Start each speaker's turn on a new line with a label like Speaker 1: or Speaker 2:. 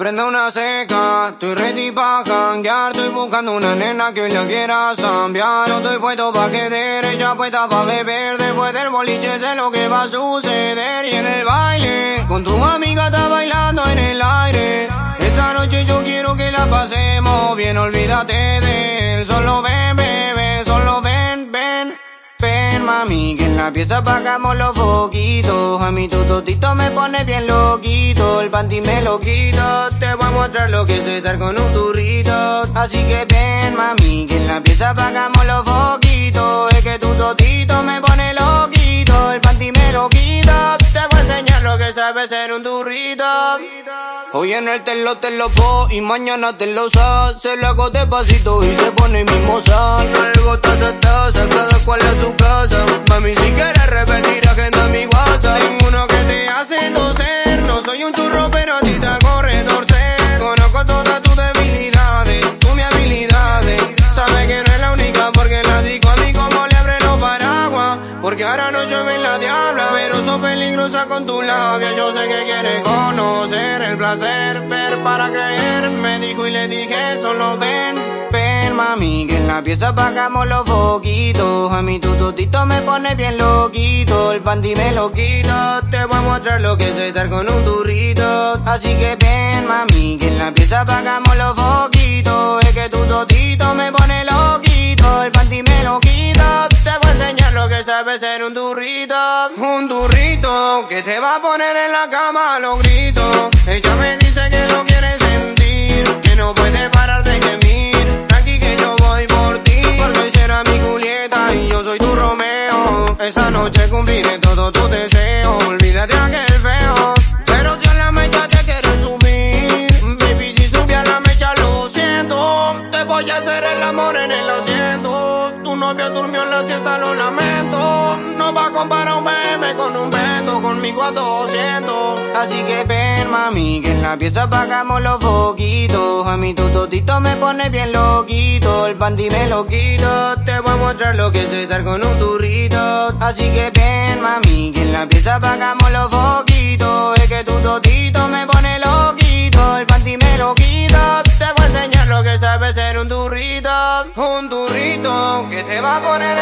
Speaker 1: Prende una seca, estoy ready pa' cambiar. Estoy buscando una nena que hoy la quiera cambiar. No estoy puesto pa' que derecha, puesta pa' beber. Después del boliche sé lo que va a suceder. Y en el baile, con tu amiga está bailando en el aire. Esta noche yo quiero que la pasemos bien. Olvídate de él, solo ven, bebé, solo ven, ven Ven mami, la pieza apagamos los foquitos A mí tu totito me pone bien loquito. El panty me lo quito. Te voy a mostrar lo que es estar con un turrito. Así que ven mami, que en la pieza apagamos los foquitos Es que tu totito me pone loquito. El panty me lo quito. Te voy a enseñar lo que sabe ser un turrito Hoy en el te lo te lo y mañana te lo sa Se lo hago despacito y se pone mimosa Luego taza taza, cada cual a su casa. Mami si quieres repetir agenda mi WhatsApp Tengo uno que te hace toser. No soy un churro pero a ti te corre torcer Conozco todas tus debilidades, tú mi habilidades. Sabe que no es la única porque la digo a mí como le abre los paraguas. Porque ahora no llueve en la diabla Pero sos peligrosa con tu labia Yo sé que quieres conocer el placer Ver para creer Me dijo y le dije solo ven Ven mami que en la pieza apagamos los foquitos. A mí tu totito me pone bien loquito. El panty me lo quito Te voy a mostrar lo que es estar con un turrito. Así que ven mami que en la pieza apagamos los foquitos. Es que tu totito me pone sabe ser un turrito Un turrito que te va a poner en la cama a los gritos. Ella me dice que lo quiere sentir Que no puede parar de gemir. Tranqui que yo voy por ti. Porque será mi Julieta y yo soy tu Romeo. Esa noche cumpliré todo tu deseo Olvídate aquel feo. Pero si a la mecha te quieres subir Baby si sube a la mecha lo siento. Te voy a hacer el amor en el asiento Tu novio durmió en la siesta lo lamento. No va a comparar un meme con un vento Conmigo a 200 Así que ven mami que en la pieza apagamos los foquitos. A mí tu totito me pone bien loquito. El panty me lo quito. Te voy a mostrar lo que es estar con un turrito. Así que ven mami que en la pieza apagamos los foquitos. Es que tu totito me pone loquito. El panty me lo quito. Te voy a enseñar lo que sabe ser un turrito. Un turrito va a poner